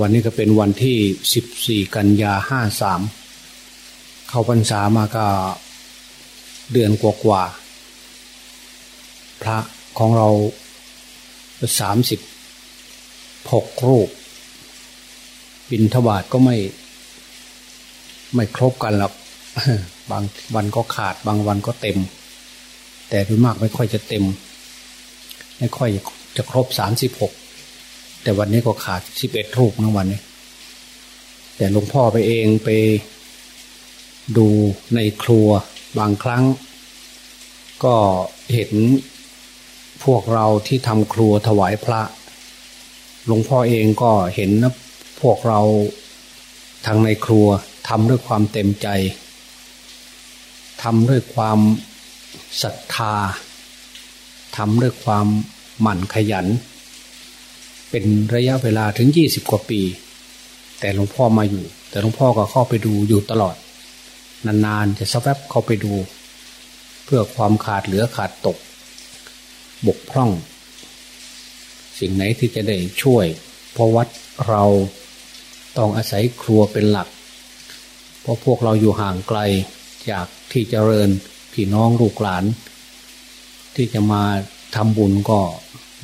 วันนี้ก็เป็นวันที่สิบสี่กันยาห้าสามเข้าพรรษามาก็เดือนกว่าๆพระของเราสามสิบหกรูป บินทบาทก็ไม่ ไม่ครบกันหรอกบางวันก็ขาดบางวันก็เต็ม แต่โดยมากไม่ค่อยจะเต็ม ไม่ค่อยจะครบสามสิบหก แต่วันนี้ก็ขาดสิบเอ็ดรูปนะวันนี้ แต่หลวงพ่อไปเองไปดูในครัวบางครั้ง ก็เห็นพวกเราที่ทำครัวถวายพระ หลวงพ่อเองก็เห็นนะพวกเราทางในครัวทำด้วยความเต็มใจทำด้วยความศรัทธาทำด้วยความหมั่นขยัน เป็นระยะเวลาถึงยี่สิบกว่าปี แต่หลวงพ่อมาอยู่ แต่หลวงพ่อก็เข้าไปดูอยู่ตลอด นานๆจะสักแวบเข้าไปดู เพื่อความขาดเหลือขาดตก บกพร่อง สิ่งไหนที่จะได้ช่วย เพราะวัดเราต้องอาศัยครัวเป็นหลัก เพราะพวกเราอยู่ห่างไกลจากที่เจริญพี่น้องลูกหลาน ที่จะมาทำบุญก็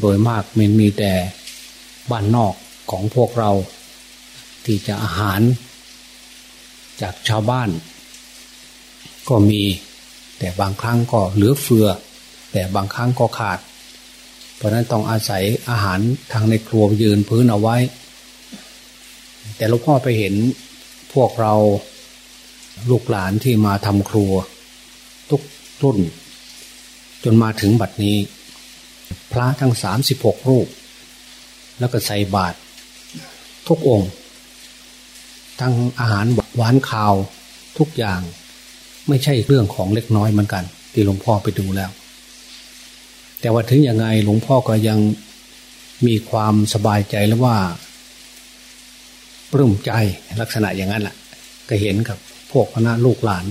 โดยมากมันมีแต่ บ้านนอกของพวกเรา ที่จะอาหาร จากชาวบ้าน ก็มี แต่บางครั้งก็เหลือเฟือ แต่บางครั้งก็ขาด เพราะนั้นต้องอาศัยอาหารทางในครัวยืนพื้นเอาไว้ แต่หลวงพ่อไปเห็นพวกเราลูกหลานที่มาทำครัว ทุกรุ่น จนมาถึงบัดนี้ พระทั้งสามสิบหกรูป แล้วก็ใส่บาตรทุกองค์ทั้งอาหารหวานข้าวทุกอย่าง ไม่ใช่เรื่องของเล็กน้อยเหมือนกัน ที่หลวงพ่อไปดูแล้ว แต่ว่าถึงยังไงหลวงพ่อก็ยังมีความสบายใจแล้วว่าปลื้มใจลักษณะอย่างนั้นแหละก็เห็นกับพวกคณะลูกหลาน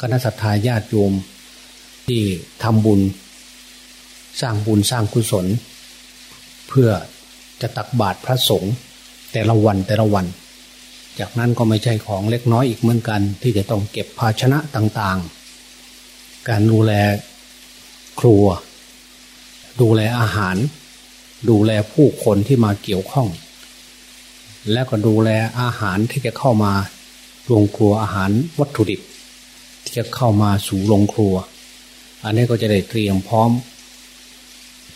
คณะสัตยาญาติโยมที่ทำบุญ สร้างบุญสร้างกุศล เพื่อ จะตักบาตรพระสงฆ์แต่ละวันแต่ละวัน จากนั้นก็ไม่ใช่ของเล็กน้อยอีกเหมือนกัน ที่จะต้องเก็บภาชนะต่างๆ การดูแลครัว ดูแลอาหาร ดูแลผู้คนที่มาเกี่ยวข้อง แล้วก็ดูแลอาหารที่จะเข้ามาโรงครัวอาหารวัตถุดิบ ที่จะเข้ามาสู่โรงครัว อันนี้ก็จะได้เตรียมพร้อม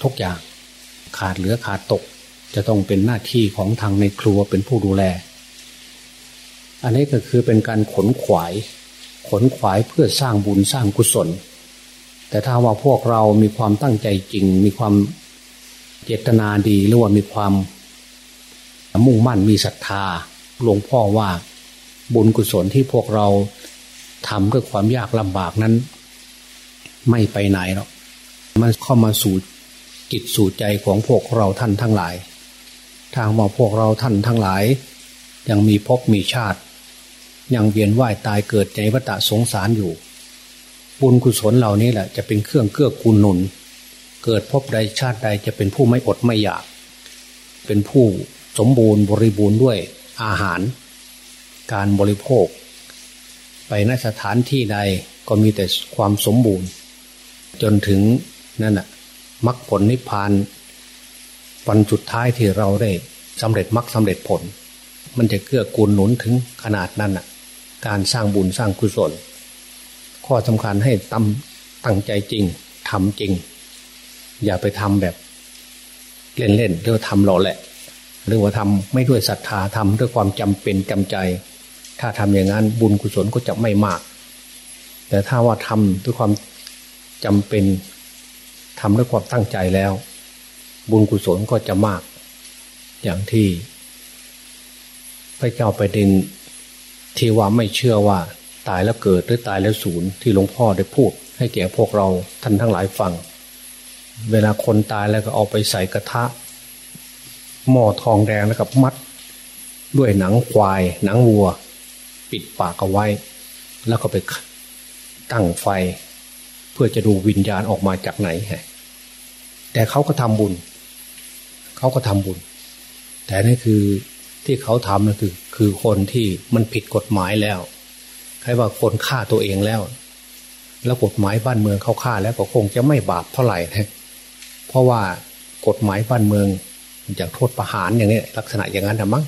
ทุกอย่างขาดเหลือขาดตก จะต้องเป็นหน้าที่ของทางในครัวเป็นผู้ดูแล อันนี้ก็คือเป็นการขนขวาย ขนขวายเพื่อสร้างบุญสร้างกุศล แต่ถ้าว่าพวกเรามีความตั้งใจจริง มีความเจตนาดีหรือว่ามีความมุ่งมั่นมีศรัทธาหลวงพ่อว่าบุญกุศลที่พวกเราทำด้วยความยากลำบากนั้น ไม่ไปไหนหรอกมันเข้ามาสู่จิตสู่ใจของพวกเราท่านทั้งหลาย ทางว่าพวกเราท่านทั้งหลาย ยังมีภพมีชาติ ยังเวียนว่ายตายเกิดในวัฏสงสารอยู่ บุญกุศลเหล่านี้แหละจะเป็นเครื่องเกื้อกูลหนุน เกิดพบใดชาติใดจะเป็นผู้ไม่อดไม่อยาก เป็นผู้สมบูรณ์บริบูรณ์ด้วยอาหาร การบริโภค ไปนสถานที่ใดก็มีแต่ความสมบูรณ์ จนถึงนั่นน่ะมรรคผลนิพพาน วันจุดท้ายที่เราได้สำเร็จมรรคสาเร็จผล มันจะเกื้อกูลหนุนถึงขนาดนั้นอะ การสร้างบุญสร้างกุศล ข้อสำคัญให้ตั้งตั้งใจจริงทำจริง อย่าไปทำแบบ เล่นๆหรือทำหล่อแหละ หรือว่าทำไม่ด้วยศรัทธาทำด้วยความจำเป็นจำใจ ถ้าทำอย่างนั้นบุญกุศลก็จะไม่มาก แต่ถ้าว่าทำด้วยความจำเป็นทำด้วยความตั้งใจแล้ว บุญกุศลก็จะมาก อย่างที่ พระเจ้าไปดินที่ว่าไม่เชื่อว่าตายแล้วเกิดหรือตายแล้วสูญที่หลวงพ่อได้พูด ให้แก่พวกเราท่านทั้งหลายฟัง เวลาคนตายแล้วก็เอาไปใส่กระทะ หม้อทองแดงแล้วกับมัด ด้วยหนังควาย หนังวัว ปิดปากเอาไว้ แล้วก็ไปตั้งไฟ เพื่อจะดูวิญญาณออกมาจากไหนแต่เขาก็ทำบุญ เขาก็ทำบุญ แต่นี่คือที่เขาทำนั่นคือ คือคนที่มันผิดกฎหมายแล้วใครว่าคนฆ่าตัวเองแล้ว แล้วกฎหมายบ้านเมืองเขาฆ่าแล้วก็คงจะไม่บาปเท่าไหร่นะเพราะว่ากฎหมายบ้านเมืองจากโทษประหารอย่างนี้ลักษณะอย่างนั้นนะมั้ง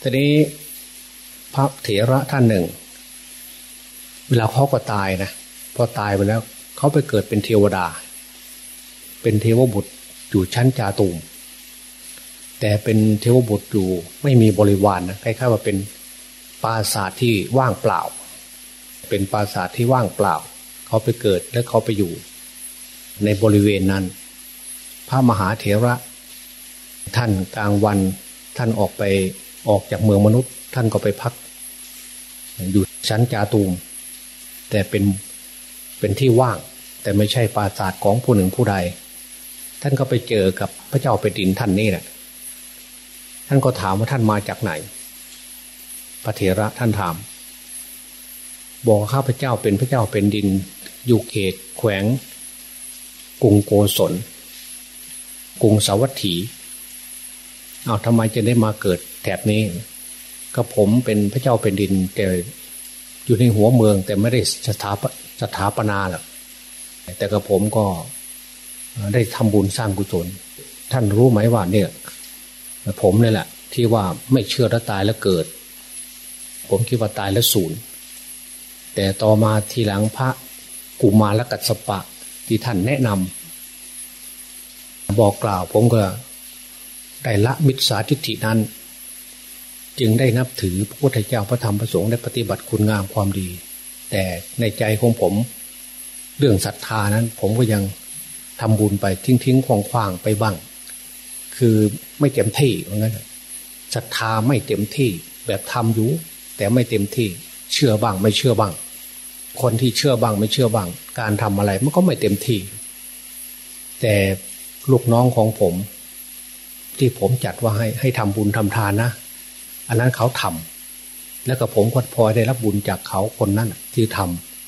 ทีนี้พระเถระท่านหนึ่ง เวลาเขาก็ตายนะพอตายไปแล้ว เขาไปเกิดเป็นเทวดา เป็นเทวบุตร อยู่ชั้นจาตุมแต่เป็นเทวบุตรอยู่ไม่มีบริวารนนะคล้ายๆว่าเป็นปราสาทที่ว่างเปล่า เป็นปราสาทที่ว่างเปล่า เขาไปเกิดและเขาไปอยู่ ในบริเวณนั้น พระมหาเถระ ท่านกลางวันท่านออกไปออกจากเมืองมนุษย์ ท่านก็ไปพัก อยู่ชั้นจาตูม แต่เป็นเป็นที่ว่าง แต่ไม่ใช่ปราสาทของผู้หนึ่งผู้ใด ท่านก็ไปเจอกับพระเจ้าเป็นดินท่านนี่แหละท่านก็ถามว่าท่านมาจากไหน พระเถระท่านถาม บอกข้าพเจ้าเป็นพระเจ้าเป็นดิน อยู่เขต แขวงกรุงโกศลกรุงสาวัตถีเอาทำไมจะได้มาเกิดแถบนี้ก็ผมเป็นพระเจ้าเป็นดิน แต่อยู่ในหัวเมือง แต่ไม่ได้สถาปสถาปนาหรอกแต่กับผมก็ ได้ทำบุญสร้างกุศล ท่านรู้ไหมว่าเนี่ย ผมเลยแหละ ที่ว่าไม่เชื่อแล้วตายแล้วเกิด ผมคิดว่าตายแล้วศูนย์แต่ต่อมาทีหลังพระกุมารกัสปะที่ท่านแนะนำบอกกล่าวผมก็ได้ละมิจฉาทิฏฐินั้น จึงได้นับถือพระพุทธเจ้าพระธรรมพระสงฆ์ได้ปฏิบัติคุณงามความดี แต่ในใจของผม เรื่องศรัทธานั้น ผมก็ยัง ทำบุญไปทิ้งทิ้งควงคว่างไปบ้าง คือไม่เต็มที่เหมือนกันศรัทธาไม่เต็มที่แบบทำอยู่ แต่ไม่เต็มที่เชื่อบ้างไม่เชื่อบ้าง คนที่เชื่อบ้างไม่เชื่อบ้าง การทำอะไรมันก็ไม่เต็มที่ แต่ลูกน้องของผม ที่ผมจัดว่าให้ให้ทำบุญทำทานนะ อันนั้นเขาทำแล้วก็ผมก็พอได้รับบุญจากเขาคนนั้นที่ท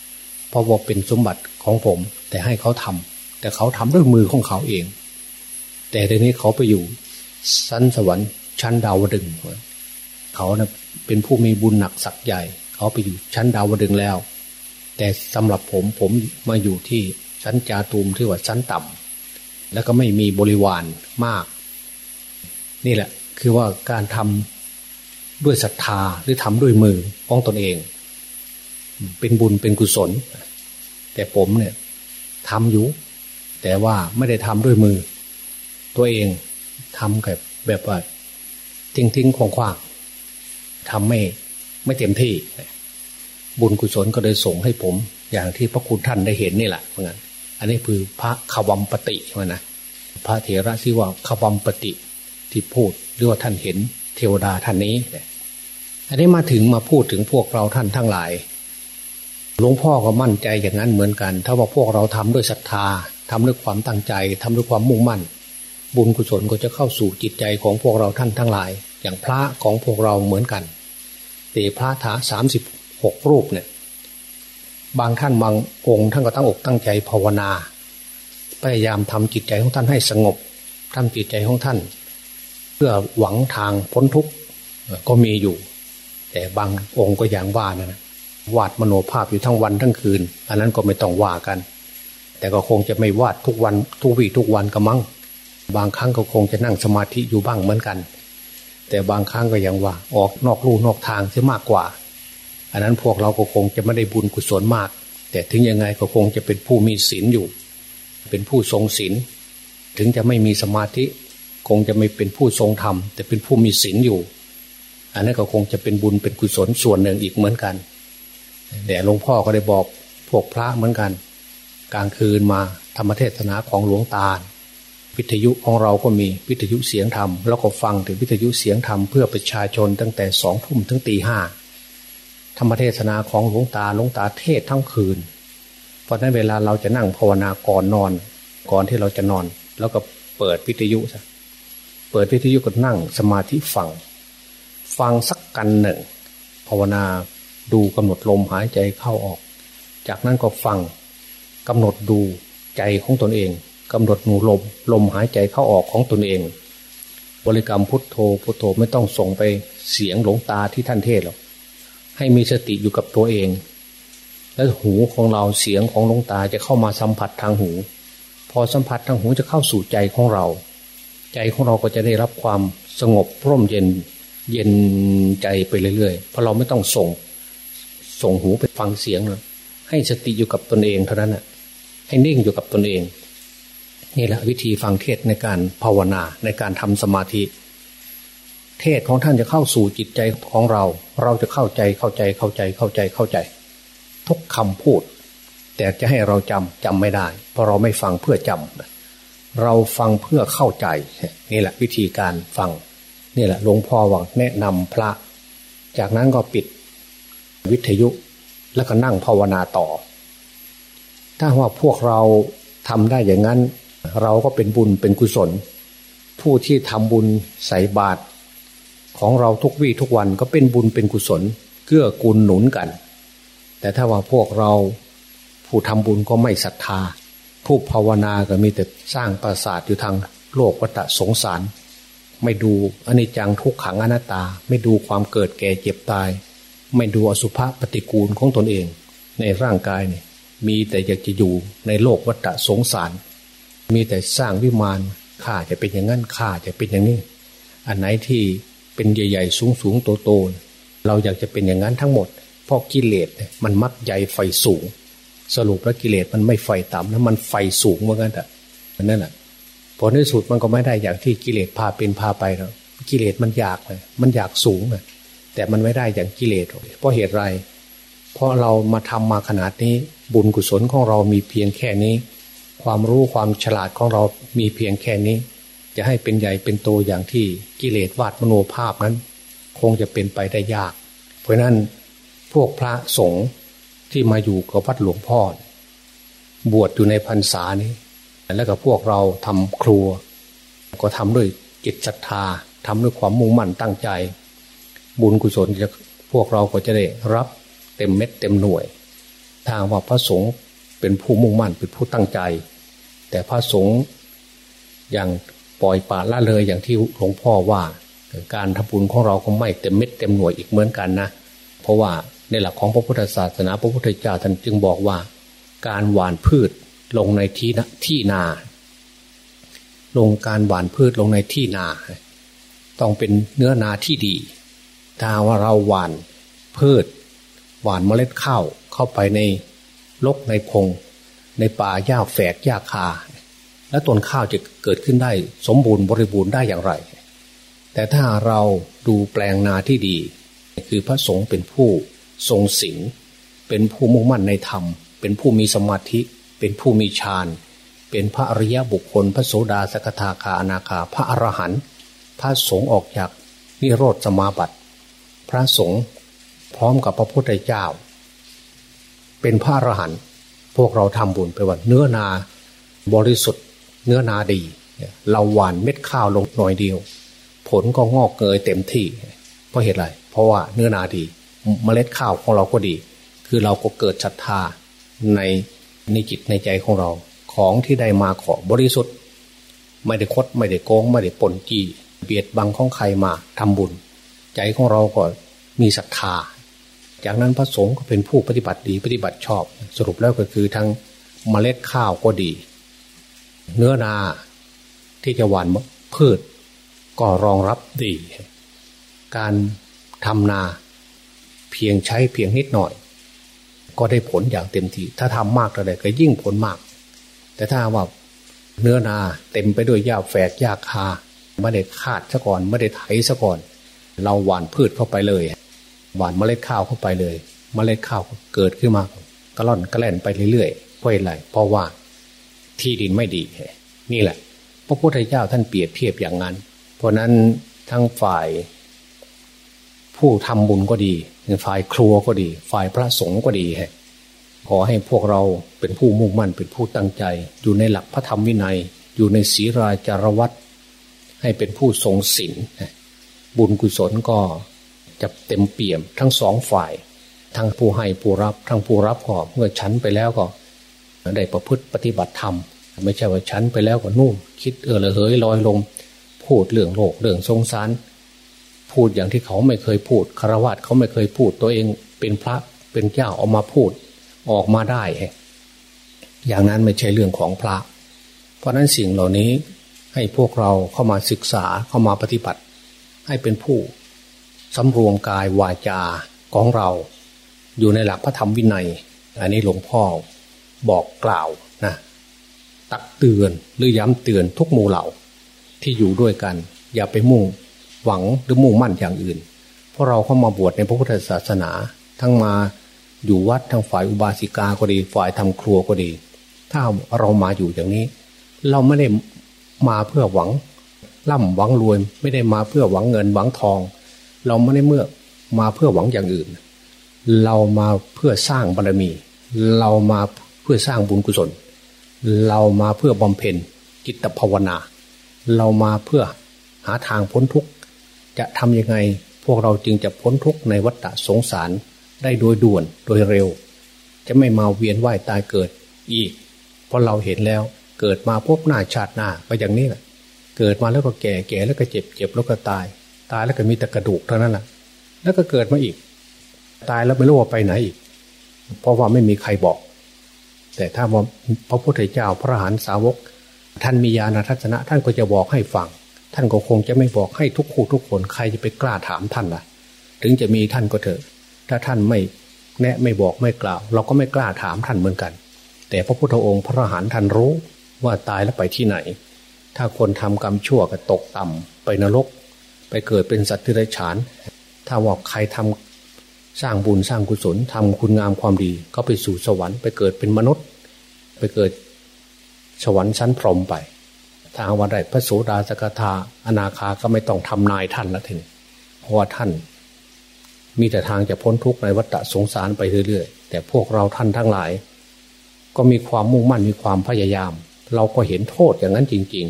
ำเพราะว่าเป็นสมบัติของผม แต่ให้เขาทำ แต่เขาทำด้วยมือของเขาเอง แต่ทีนี้เขาไปอยู่ชั้นสวรรค์ชั้นดาวดึงเขาเนะเป็นผู้มีบุญหนักสักใหญ่ เขาไปอยู่ชั้นดาวดึงแล้ว แต่สำหรับผมผมมาอยู่ที่ชั้นจาตูมที่ว่าชั้นต่ำแล้วก็ไม่มีบริวารมาก นี่แหละคือว่าการทำด้วยศรัทธาหรือทำด้วยมือของตนเอง เป็นบุญเป็นกุศล แต่ผมเนี่ยทำอยู่ แต่ว่าไม่ได้ทำด้วยมือ ตัวเองทำแบบแบบว่าทิ้งทิ้งควงควางทำไม่ไม่เต็มที่ บุญกุศลก็เลยส่งให้ผม อย่างที่พระคุณท่านได้เห็นนี่แหละเหมือนกันอันนี้คือพระขวัมปติมานะพระเถระที่ว่าขวัมปติที่พูดหรือว่าท่านเห็นเทวดาท่านนี้อันนี้มาถึงมาพูดถึงพวกเราท่านทั้งหลายหลวงพ่อก็มั่นใจอย่างนั้นเหมือนกัน ถ้าว่าพวกเราทำด้วยศรัทธา ทำด้วยความตั้งใจทำด้วยความมุ่งมั่น บุญกุศลก็จะเข้าสู่จิตใจของพวกเราท่านทั้งหลาย อย่างพระของพวกเราเหมือนกันแต่พระถาสามสิบหกรูปเนี่ยบางท่านบางองค์ท่านก็ตั้งอกตั้งใจภาวนา พยายามทำจิตใจของท่านให้สงบทำจิตใจของท่าน เพื่อหวังทางพ้นทุกข์ก็มีอยู่ แต่บางองค์ก็อย่างว่านะวาดมโนภาพอยู่ทั้งวันทั้งคืน อันนั้นก็ไม่ต้องว่ากัน แต่ก็คงจะไม่วาดทุกวันทุกวีทุกวันก็มั้งบางครั้งก็คงจะนั่งสมาธิอยู่บ้างเหมือนกัน แต่บางครั้งก็ยังว่า ออกนอกลู่นอกทางเสียมากกว่า อันนั้นพวกเราก็คงจะไม่ได้บุญกุศลมาก แต่ถึงยังไงก็คงจะเป็นผู้มีศีลอยู่ เป็นผู้ทรงศีลถึงจะไม่มีสมาธิ คงจะไม่เป็นผู้ทรงธรรม แต่เป็นผู้มีศีลอยู่ อันนั้นก็คงจะเป็นบุญเป็นกุศลส่วนหนึ่งอีกเหมือนกันแต่หลวงพ่อก็ได้บอกพวกพระเหมือนกัน กลางคืนมาธรรมเทศนาของหลวงตาวิทยุของเราก็มีวิทยุเสียงธรรมแล้วก็ฟังถึงวิทยุเสียงธรรมเพื่อประชาชนตั้งแต่สองทุ่มถึงตีห้าธรรมเทศนาของหลวงตาหลวงตาเทศทั้งคืน เพราะนั้นเวลาเราจะนั่งภาวนาก่อนนอน ก่อนที่เราจะนอน แล้วก็เปิดวิทยุซะเปิดวิทยุก็นั่งสมาธิฟัง ฟังสักกันหนึ่ง ภาวนาดูกำหนดลมหายใจเข้าออก จากนั้นก็ฟัง กำหนดดูใจของตนเองกำหนดหนูลมลมหายใจเข้าออกของตนเอง บริกรรมพุทโธพุทโธไม่ต้องส่งไปเสียงหลงตาที่ท่านเทศหรอกให้มีสติอยู่กับตัวเอง แล้วหูของเราเสียงของหลงตาจะเข้ามาสัมผัสทางหู พอสัมผัสทางหูจะเข้าสู่ใจของเรา ใจของเราก็จะได้รับความสงบร่มเย็นเย็นใจไปเรื่อยๆเพราะเราไม่ต้องส่ง ส่งหูไปฟังเสียงนะ ให้สติอยู่กับตนเองเท่านั้นนะให้นิ่งอยู่กับตนเอง นี่แหละวิธีฟังเทศในการภาวนาในการทำสมาธิ เทศของท่านจะเข้าสู่จิตใจของเรา เราจะเข้าใจเข้าใจเข้าใจเข้าใจเข้าใจ ทุกคำพูด แต่จะให้เราจำจำไม่ได้ เพราะเราไม่ฟังเพื่อจำเราฟังเพื่อเข้าใจ นี่แหละวิธีการฟัง นี่แหละหลวงพ่อว่าแนะนำพระ จากนั้นก็ปิดวิทยุ แล้วก็นั่งภาวนาต่อ ถ้าว่าพวกเราทำได้อย่างนั้น เราก็เป็นบุญเป็นกุศล ผู้ที่ทำบุญใส่บาตรของเราทุกวี่ทุกวันก็เป็นบุญเป็นกุศลเกื้อกูลหนุนกัน แต่ถ้าว่าพวกเราผู้ทำบุญก็ไม่ศรัทธา ผู้ภาวนาก็มีแต่สร้างปราสาทอยู่ทางโลกวัฏสงสาร ไม่ดูอนิจจังทุกขังอนัตตา ไม่ดูความเกิดแก่เจ็บตาย ไม่ดูอสุภะปฏิกูลของตนเอง ในร่างกายเนี่ยมีแต่อยากจะอยู่ในโลกวัฏสงสาร มีแต่สร้างวิมานข้าจะเป็นอย่างนั้นข้าจะเป็นอย่างนี้ อันไหนที่เป็นใหญ่ๆ สูงๆโตๆเราอยากจะเป็นอย่างนั้นทั้งหมดเพราะกิเลสมันมักใหญ่ไฟสูง สรุปแล้วกิเลสมันไม่ไฟต่ำนะมันไฟสูงเหมือนกันแต่นั่นแหละผลในสุดมันก็ไม่ได้อย่างที่กิเลสพาเป็นพาไปแล้วกิเลสมันอยากเลยมันอยากสูงเลย แต่มันไม่ได้อย่างกิเลสเพราะเหตุไร เพราะเรามาทำมาขนาดนี้ บุญกุศลของเรามีเพียงแค่นี้ ความรู้ความฉลาดของเรามีเพียงแค่นี้ จะให้เป็นใหญ่เป็นโตอย่างที่กิเลสวาดมโนภาพนั้น คงจะเป็นไปได้ยาก เพราะนั้นพวกพระสงฆ์ที่มาอยู่กับวัดหลวงพ่อ บวชอยู่ในพรรษานี้ แล้วก็พวกเราทำครัว ก็ทำด้วยจิตศรัทธาทำด้วยความมุ่งมั่นตั้งใจ บุญกุศลจะพวกเราก็จะได้รับเต็มเม็ดเต็มหน่วย ทางว่าพระสงฆ์เป็นผู้มุ่งมั่นเป็นผู้ตั้งใจ แต่พระสงฆ์อย่างปล่อยปละละเลยอย่างที่หลวงพ่อว่า การทำบุญของเราก็ไม่เต็มเม็ดเต็มหน่วยอีกเหมือนกันนะ เพราะว่าในหลักของพระพุทธศาสนาพระพุทธเจ้าท่านจึงบอกว่า การหว่านพืชลงในที่ที่นา ลงการหว่านพืชลงในที่นา ต้องเป็นเนื้อนาที่ดี ถ้าว่าเราหว่านพืช หว่านเมล็ดข้าวเข้าไปในลกในพง ในป่าหญ้าแฝกหญ้าคา แล้วต้นข้าวจะเกิดขึ้นได้สมบูรณ์บริบูรณ์ได้อย่างไร แต่ถ้าเราดูแปลงนาที่ดี คือพระสงฆ์เป็นผู้ทรงศีลเป็นผู้มุ่งมั่นในธรรม เป็นผู้มีสมาธิ เป็นผู้มีฌานเป็นพระอริยบุคคล พระโสดาสกทาคาอนาคา พระอรหันต์พระสงฆ์ออกจากนิโรธสมาบัติ พระสงฆ์พร้อมกับพระพุทธเจ้า เป็นพระอรหันต์พวกเราทำบุญไปว่าเนื้อนาบริสุทธิ์ เนื้อนาดี เราหวานเม็ดข้าวลงหน่อยเดียว ผลก็งอกเกยเต็มที่ เพราะเหตุไร เพราะว่าเนื้อนาดีเมล็ดข้าวของเราก็ดี คือเราก็เกิดศรัทธาในในจิตในใจของเราของที่ได้มาขอบริสุทธิ์ ไม่ได้คดไม่ได้โกง ไม่ได้ปนจีเบียดบังของใครมาทำบุญ ใจของเราก็มีศรัทธา จากนั้นพระสงฆ์ก็เป็นผู้ปฏิบัติดีปฏิบัติชอบ สรุปแล้วก็คือทั้งเมล็ดข้าวก็ดี เนื้อนาที่จะหวานพืช ก็รองรับดี การทำนาเพียงใช้เพียงนิดหน่อย ก็ได้ผลอย่างเต็มที่ ถ้าทำมากเท่าไรก็ยิ่งผลมาก แต่ถ้าว่าเนื้อนาเต็มไปด้วยหญ้าแฝกหญ้าคาไม่ได้คาดซะก่อนไม่ได้ไถซะก่อน เราหว่านพืชเข้าไปเลย หว่านเมล็ดข้าวเข้าไปเลย เมล็ดข้าวเกิดขึ้นมากระล่อนกระแล่นไปเรื่อยๆเพราะอะไรเพราะว่าที่ดินไม่ดี นี่แหละ พระพุทธเจ้าท่านเปรียบเทียบอย่างนั้น เพราะนั้นทั้งฝ่าย ผู้ทำบุญก็ดีฝ่ายครัวก็ดี ฝ่ายพระสงฆ์ก็ดีฮะขอให้พวกเราเป็นผู้มุ่งมั่นเป็นผู้ตั้งใจ อยู่ในหลักพระธรรมวินัย อยู่ในศีราจารวัตให้เป็นผู้ทรงศีล บุญกุศลก็จะเต็มเปี่ยมทั้งสองฝ่าย ทั้งผู้ให้ผู้รับ ทั้งผู้รับก็เมื่อฉันไปแล้วก็ได้ประพฤติปฏิบัติธรรม ไม่ใช่ว่าฉันไปแล้วก็นู่นคิดเออละเหยลอยลงพูดเรื่องโลกเรื่องสงสาร พูดอย่างที่เขาไม่เคยพูดคารวะเขาไม่เคยพูดตัวเองเป็นพระเป็นเจ้าออกมาพูดออกมาได้ อย่างนั้นไม่ใช่เรื่องของพระ เพราะนั้นสิ่งเหล่านี้ให้พวกเราเข้ามาศึกษาเข้ามาปฏิบัติ ให้เป็นผู้สำรวมกายวาจาของเรา อยู่ในหลักพระธรรมวินัย อันนี้หลวงพ่อบอกกล่าวนะตักเตือนหรือย้ำเตือนทุกหมู่เหล่าที่อยู่ด้วยกัน อย่าไปมุ่งหวังหรือมุ่งมั่นอย่างอื่น เพราะเราเข้ามาบวชในพระพุทธศาสนา ทั้งมาอยู่วัดทั้งฝ่ายอุบาสิกาก็ดี ฝ่ายทำครัวก็ดี ถ้าเรามาอยู่อย่างนี้ เราไม่ได้มาเพื่อหวัง ร่ำหวังรวยไม่ได้มาเพื่อหวังเงินหวังทอง เราไม่ได้เมื่อมาเพื่อหวังอย่างอื่น เรามาเพื่อสร้างบารมี เรามาเพื่อสร้างบุญกุศล เรามาเพื่อบำเพ็ญจิตภาวนา เรามาเพื่อหาทางพ้นทุกข์จะทำยังไงพวกเราจึงจะพ้นทุกข์ในวัฏสงสารได้โดยด่วนโดยเร็ว จะไม่มาเวียนว่ายตายเกิดอีก เพราะเราเห็นแล้วเกิดมาพบหน้าชาติหน้าก็อย่างนี้แหละ เกิดมาแล้วก็แก่แก่แล้วก็เจ็บเจ็บแล้วก็ตาย ตายแล้วก็มีแต่กระดูกเท่านั้นแหละแล้วก็เกิดมาอีก ตายแล้วไม่รู้ว่าไปไหนอีก เพราะว่าไม่มีใครบอก แต่ถ้าว่าพระพุทธเจ้าพระหานสาวก ท่านมีญาณทัศนะ ท่านก็จะบอกให้ฟัง ท่านก็คงจะไม่บอกให้ทุกคู่ทุกคนใครจะไปกล้าถามท่านล่ะ ถึงจะมีท่านก็เถอะ ถ้าท่านไม่แนะไม่บอกไม่กล่าว เราก็ไม่กล้าถามท่านเหมือนกัน แต่พระพุทธองค์พระหานท่านรู้ว่าตายแล้วไปที่ไหน ถ้าคนทำกรรมชั่วก็ตกต่ำไปนรก ไปเกิดเป็นสัตว์ที่ไรฉาน ถ้าว่าใครทำสร้างบุญสร้างกุศลทำคุณงามความดี ก็ไปสู่สวรรค์ไปเกิดเป็นมนุษย์ ไปเกิดสวรรค์ชั้นพรหมไปทางวันใดพระโสดาสกทาอนาคาก็ไม่ต้องทำนายท่านละทีนี้เพราะว่าท่าน มีแต่ทางจะพ้นทุกข์ในวัฏสงสารไปเรื่อยๆ แต่พวกเราท่านทั้งหลาย ก็มีความมุ่งมั่นมีความพยายาม เราก็เห็นโทษอย่างนั้นจริง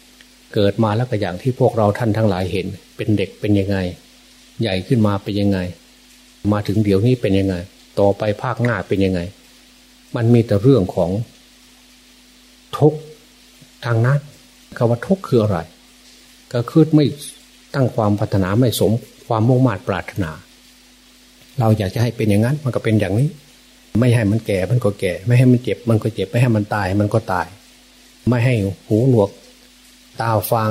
ๆ เกิดมาแล้วก็อย่างที่พวกเราท่านทั้งหลายเห็น เป็นเด็กเป็นยังไง ใหญ่ขึ้นมาเป็นยังไง มาถึงเดี๋ยวนี้เป็นยังไง ต่อไปภาคหน้าเป็นยังไง มันมีแต่เรื่องของทุกทางนั้นคำว่าทุกคืออะไร ก็คือไม่ตั้งความพัฒนาไม่สมความมุ่งมั่ปรารถนา เราอยากจะให้เป็นอย่างนั้น มันก็เป็นอย่างนี้ ไม่ให้มันแก่มันก็แก่ ไม่ให้มันเจ็บ มันก็เจ็บ ไม่ให้มันตาย มันก็ตาย ไม่ให้หูหนวก ตาฟาง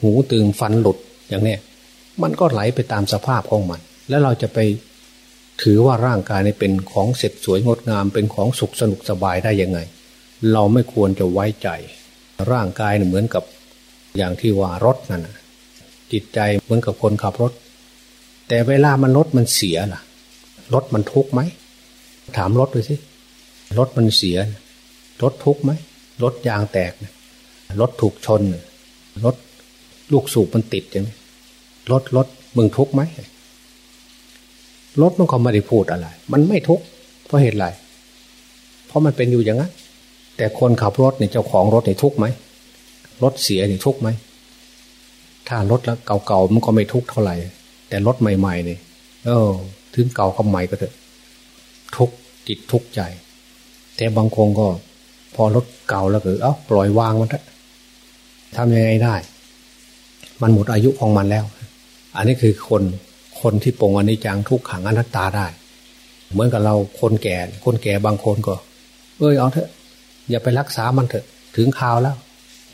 หูตึงฟันหลุดอย่างเนี้ยมันก็ไหลไปตามสภาพของมัน แล้วเราจะไปถือว่าร่างกายนี้เป็นของเสร็จสวยงดงามเป็นของสุขสนุกสบายได้ยังไง เราไม่ควรจะไว้ใจ ร่างกายเหมือนกับอย่างที่ว่ารถนั่นจิตใจเหมือนกับคนขับรถ แต่เวลามันรถมันเสียล่ะ รถมันทุกไหมถามรถดูสิรถมันเสีย รถทุกไหม รถยางแตกรถถูกชนรถลูกสูบมันติดใช่ไหมรถรถมึงทุกไหมรถมันก็ไม่ได้พูดอะไร มันไม่ทุกเพราะเหตุอะไรเพราะมันเป็นอยู่อย่างนั้นแต่คนขับรถเนี่ยเจ้าของรถเนี่ยทุกไหมรถเสียเนี่ยทุกไหมถ้ารถแล้วเก่าๆมันก็ไม่ทุกเท่าไหร่ แต่รถใหม่ๆเนี่ยเออ ถึงเก่าก็ใหม่ก็เถอะ ทุกจิตทุกใจ แต่บางคนก็ พอรถเก่าแล้วก็เอ้าปล่อยวางมันทำยังไงได้ มันหมดอายุของมันแล้ว อันนี้คือคนคนที่ปรงอนิจจังทุกขังอนัตตาได้ เหมือนกับเราคนแก่ คนแก่บางคนก็ เอ้ยเอาเถอะอย่าไปรักษามันเถอะ ถึงคราวแล้ว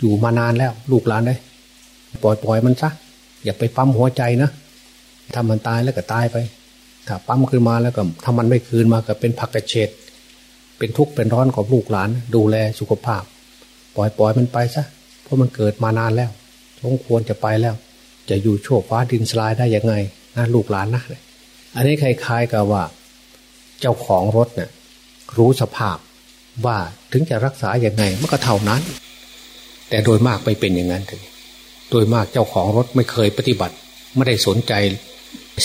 อยู่มานานแล้ว ลูกหลานได้ปล่อยปล่อยมันซะอย่าไปปั๊มหัวใจนะถ้ามันตายแล้วก็ตายไป ถ้าปั๊มขึ้นมาแล้วก็ถ้ามันไม่คืนมาก็เป็นผักกระเฉด เป็นทุกข์เป็นร้อนของลูกหลาน ดูแลสุขภาพ ปล่อยปล่อยมันไปซะเพราะมันเกิดมานานแล้วสมควรจะไปแล้ว จะอยู่โชคฟ้าดินสลายได้ยังไงนะลูกหลานนะอันนี้คล้ายๆกับว่า เจ้าของรถเนี่ยรู้สภาพว่าถึงจะรักษาอย่างไงมันก็เท่านั้น แต่โดยมากไม่เป็นอย่างนั้นถึงโดยมากเจ้าของรถไม่เคยปฏิบัติ ไม่ได้สนใจ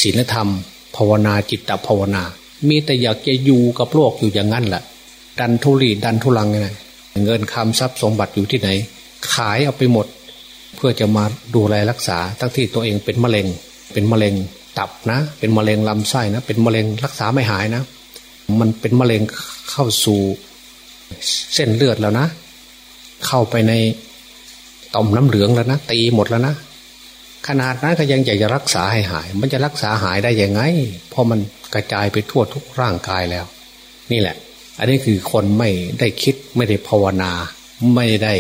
ศีลธรรม ภาวนาจิตตภาวนา มีแต่อยากจะอยู่กับโลกอยู่อย่างนั้นแหละ ดันทุรีดันทุลังไงเงินคำทรัพย์สมบัติอยู่ที่ไหน ขายเอาไปหมด เพื่อจะมาดูแลรักษา ทั้งที่ตัวเองเป็นมะเร็ง เป็นมะเร็งตับนะ เป็นมะเร็งลำไส้นะ เป็นมะเร็งรักษาไม่หายนะ มันเป็นมะเร็งเข้าสู่เส้นเลือดแล้วนะ เข้าไปในต่อมน้ำเหลืองแล้วนะตีหมดแล้วนะขนาดนั้นก็ยังอยากจะรักษาให้หาย มันจะรักษาหายได้ยังไง เพราะมันกระจายไปทั่วทุกร่างกายแล้ว นี่แหละ อันนี้คือคนไม่ได้คิดไม่ได้ภาวนา ไม่ได้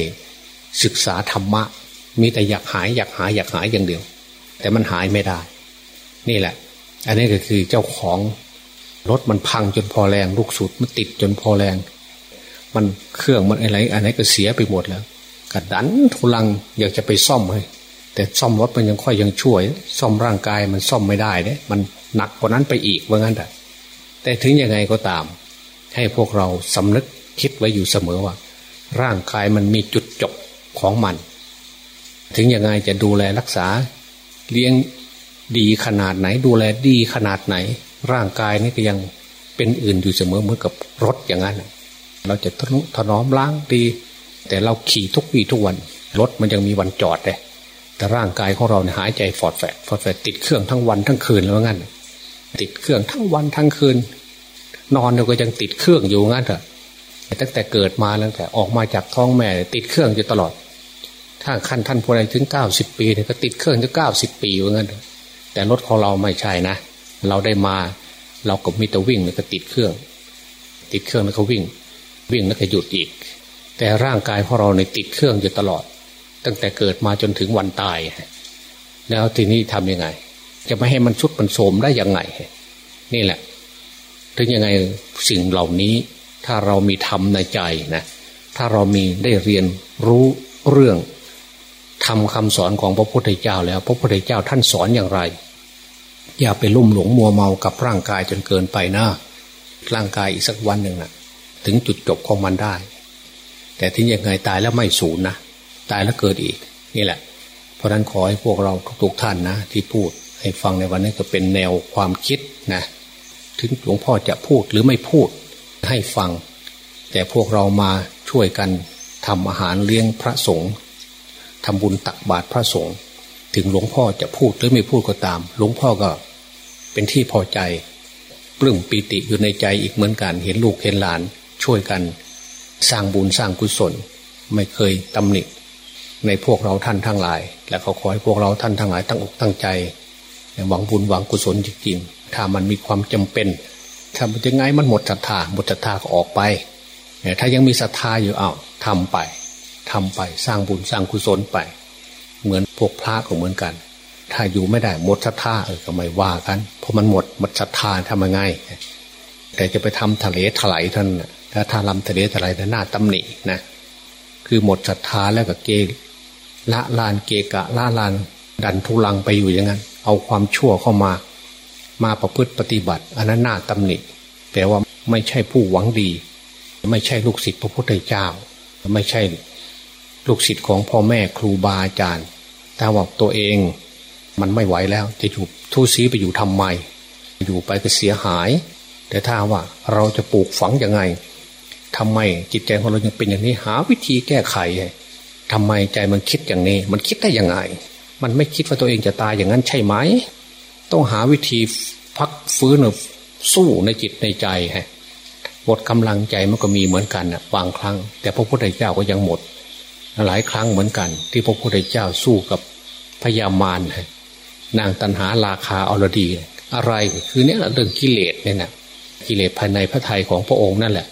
ศึกษาธรรมะ มีแต่อยากหายอยากหายอยากหายอย่างเดียว แต่มันหายไม่ได้ นี่แหละ อันนี้ก็คือเจ้าของรถมันพังจนพอแรงลูกสุดมันติดจนพอแรง มันเครื่องมันอะไรอะไรก็เสียไปหมดแล้วกระดันทุลังอยากจะไปซ่อมเลยแต่ซ่อมรถมันยังค่อยยังช่วย ซ่อมร่างกายมันซ่อมไม่ได้เนี่ยมันหนักกว่านั้นไปอีกว่างั้นแต่แต่ถึงยังไงก็ตาม ให้พวกเราสำนึกคิดไว้อยู่เสมอว่า ร่างกายมันมีจุดจบของมัน ถึงยังไงจะดูแลรักษา เลี้ยงดีขนาดไหน ดูแลดีขนาดไหน ร่างกายนี่ก็ยังเป็นอื่นอยู่เสมอเหมือนกับรถอย่างนั้น เราจะทนุถนอมล้างดี แต่เราขี่ทุกวี่ทุกวัน รถมันยังมีวันจอดเลยแต่ร่างกายของเราเนี่ยหายใจฟอดแฝดฟอดแฝดติดเครื่องทั้งวันทั้งคืนแล้วงั้น ติดเครื่องทั้งวันทั้งคืน นอนเราก็ยังติดเครื่องอยู่งั้นเถอะตั้งแต่เกิดมาตั้งแต่ออกมาจากท้องแม่ ติดเครื่องอยู่ตลอด ถ้าขั้นท่านผู้ใดถึงเก้าสิบปีเนี่ยก็ติดเครื่องถึงเก้าสิบปีว่างั้นแต่รถของเราไม่ใช่นะ เราได้มาเราก็มีแต่วิ่งแล้วก็ติดเครื่อง ติดเครื่องแล้วก็วิ่ง วิ่งแล้วก็หยุดอีก แต่ร่างกายของเราในติดเครื่องอยู่ตลอด ตั้งแต่เกิดมาจนถึงวันตาย แล้วทีนี้ทำยังไง จะไม่ให้มันชุดมันโสมได้ยังไง นี่แหละ ถึงยังไงสิ่งเหล่านี้ ถ้าเรามีธรรมในใจนะถ้าเรามีได้เรียนรู้เรื่องทำคำสอนของพระพุทธเจ้าแล้ว พระพุทธเจ้าท่านสอนอย่างไร อย่าไปลุ่มหลงมัวเมากับร่างกายจนเกินไปนะร่างกายอีกสักวันหนึ่งนะถึงจุดจบของมันได้ แต่ที่ยังไงตายแล้วไม่สูญนะตายแล้วเกิดอีก นี่แหละ เพราะนั้นขอให้พวกเราทุกท่านนะ ที่พูดให้ฟังในวันนี้ก็เป็นแนวความคิดนะ ถึงหลวงพ่อจะพูดหรือไม่พูดให้ฟัง แต่พวกเรามาช่วยกันทำอาหารเลี้ยงพระสงฆ์ทำบุญตักบาตรพระสงฆ์ถึงหลวงพ่อจะพูดหรือไม่พูดก็ตาม หลวงพ่อก็เป็นที่พอใจปลื้มปีติอยู่ในใจอีกเหมือนกัน เห็นลูกเห็นหลานช่วยกัน สร้างบุญสร้างกุศล ไม่เคยตำหนิในพวกเราท่านทั้งหลาย และเขาขอให้พวกเราท่านทั้งหลายตั้งอกตั้งใจหวังบุญหวังกุศลจริงๆ ถ้ามันมีความจำเป็นถ้ามันจะไงมันหมดศรัทธาหมดศรัทธาก็ออกไปถ้ายังมีศรัทธาอยู่อ้าวทำไปทำไปสร้างบุญสร้างกุศลไป เหมือนพวกพระก็เหมือนกัน ถ้าอยู่ไม่ได้หมดศรัทธาเออก็ไม่ว่ากันเพราะมันหมดหมดศรัทธาทำยังไงแต่จะไปทำทะเลถลายท่านถ้าทาลำทะเลถลายท่านหน้าตำหนินะคือหมดศรัทธาแล้วก็เกละลานเกกะละลานดันทุลังไปอยู่อย่างนั้น เอาความชั่วเข้ามา มาประพฤติปฏิบัติอันนั้นน่าตำหนิ แต่ว่าไม่ใช่ผู้หวังดี ไม่ใช่ลูกศิษย์พระพุทธเจ้า ไม่ใช่ลูกศิษย์ของพ่อแม่ครูบาอาจารย์ถ้าว่าตัวเองมันไม่ไหวแล้ว จะอยู่ทุศีไปอยู่ทำไม อยู่ไปก็เสียหาย แต่ถ้าว่าเราจะปลูกฝังยังไงทำไมจิตใจของเรายังเป็นอย่างนี้หาวิธีแก้ไขทำไมใจมันคิดอย่างนี้ มันคิดได้ยังไง มันไม่คิดว่าตัวเองจะตายอย่างนั้นใช่ไหม ต้องหาวิธีพักฟื้นสู้ในจิตในใจฮะหมดกำลังใจมันก็มีเหมือนกันนะบางครั้ง แต่พระพุทธเจ้าก็ยังหมด หลายครั้งเหมือนกัน ที่พระพุทธเจ้าสู้กับพญามารนางตันหาราคาอรดี อะไรคือเนี่ยเรื่องกิเลสเนี่ยนะกิเลสภายในพระทัยของพระองค์นั่นแหละ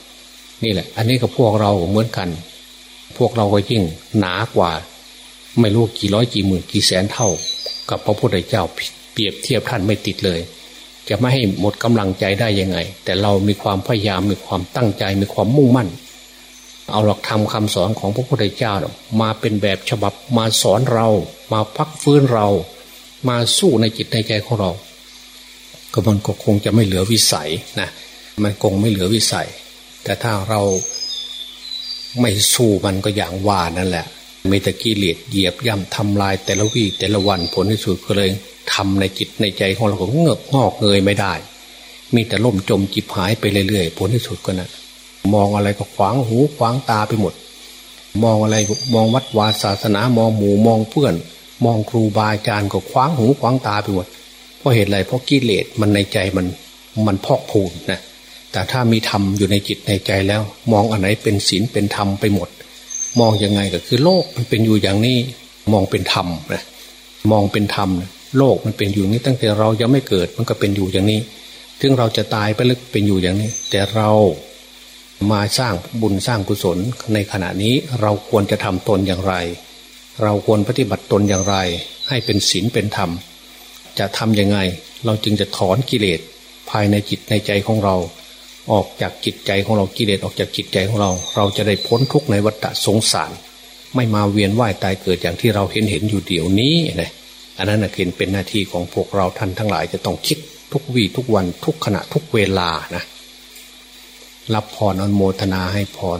นี่แหละ อันนี้กับพวกเราเหมือนกัน พวกเราก็ยิ่งหนากว่า ไม่รู้กี่ร้อยกี่หมื่นกี่แสนเท่า กับพระพุทธเจ้า เปรียบเทียบท่านไม่ติดเลย จะไม่ให้หมดกำลังใจได้ยังไง แต่เรามีความพยายามมีความตั้งใจมีความมุ่งมั่น เอาหลักธรรมคาสอนของพระพุทธเจ้ามาเป็นแบบฉบับมาสอนเรา มาพักฟื้นเรา มาสู้ในจิตในใจของเราก็มันก็คงจะไม่เหลือวิสัยนะมันคงไม่เหลือวิสัย แต่ถ้าเราไม่สู้มันก็อย่างว่านั่นแหละมีตะกี้เลดเหยียบย่ำทำลายแต่ละวี่แต่ละวันผลที่สุดก็เลย ทำในจิตในใจของเราก็เงือกงอกเงยไม่ได้ มีแต่ล่มจมจิบหายไปเรื่อยๆผลที่สุดก็นะมองอะไรก็ขวางหูขวางตาไปหมด มองอะไรมองวัดวาศาสนามองหมู่มองเพื่อน มองครูบาอาจารย์ก็ขวางหูขวางตาไปหมดเพราะเหตุอะไรเพราะกิเลสมันในใจมันมันพอกพูนนะแต่ถ้ามีธรรมอยู่ในจิตในใจแล้ว มองอันไหนเป็นศีลเป็นธรรมไปหมด มองยังไงก็คือโลกมันเป็นอยู่อย่างนี้มองเป็นธรรมนะมองเป็นธรรม โลกมันเป็นอยู่นี้ตั้งแต่เรายังไม่เกิดมันก็เป็นอยู่อย่างนี้ ถึงเราจะตายไปลึกเป็นอยู่อย่างนี้ แต่เรามาสร้างบุญสร้างกุศลในขณะนี้เราควรจะทำตนอย่างไร เราควรปฏิบัติตนอย่างไร ให้เป็นศีลเป็นธรรม จะทำยังไง เราจึงจะถอนกิเลสภายในจิตในใจของเรา ออกจากจิตใจของเรากิเลสออกจากจิตใจของเรา เราจะได้พ้นทุกข์ในวัฏสงสาร ไม่มาเวียนว่ายตายเกิดอย่างที่เราเห็นเห็นอยู่เดี๋ยวนี้นะ อันนั้นเป็นเป็นหน้าที่ของพวกเราท่านทั้งหลายจะต้องคิดทุกวี่ทุกวันทุกขณะทุกเวลานะรับพรอนโมทนาให้พร